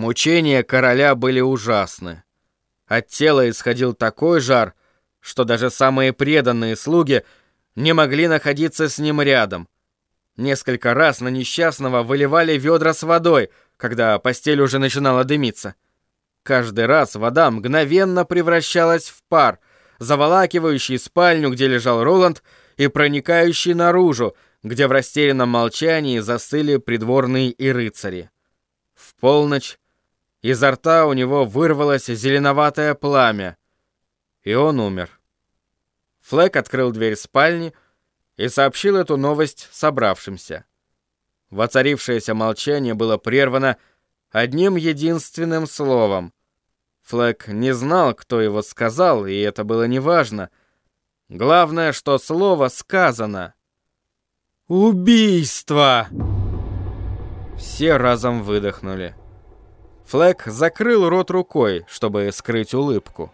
Мучения короля были ужасны. От тела исходил такой жар, что даже самые преданные слуги не могли находиться с ним рядом. Несколько раз на несчастного выливали ведра с водой, когда постель уже начинала дымиться. Каждый раз вода мгновенно превращалась в пар, заволакивающий спальню, где лежал Роланд, и проникающий наружу, где в растерянном молчании застыли придворные и рыцари. В полночь изо рта у него вырвалось зеленоватое пламя, и он умер. Флэк открыл дверь спальни и сообщил эту новость собравшимся. Воцарившееся молчание было прервано одним единственным словом. Флэк не знал, кто его сказал, и это было неважно. Главное, что слово сказано. «Убийство!» Все разом выдохнули. Флэк закрыл рот рукой, чтобы скрыть улыбку.